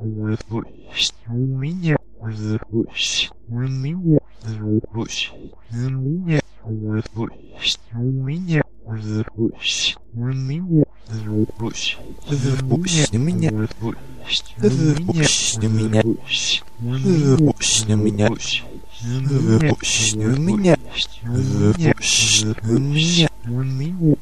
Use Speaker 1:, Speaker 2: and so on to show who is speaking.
Speaker 1: Пусть у меня, пусть у меня, пусть у меня, пусть у меня, пусть у меня, пусть
Speaker 2: Пусть у меня,
Speaker 1: пусть
Speaker 2: Пусть у меня,
Speaker 1: пусть
Speaker 2: Пусть у меня,
Speaker 1: пусть
Speaker 2: Пусть у меня,
Speaker 1: пусть у меня,
Speaker 2: Пусть у меня,
Speaker 1: у меня,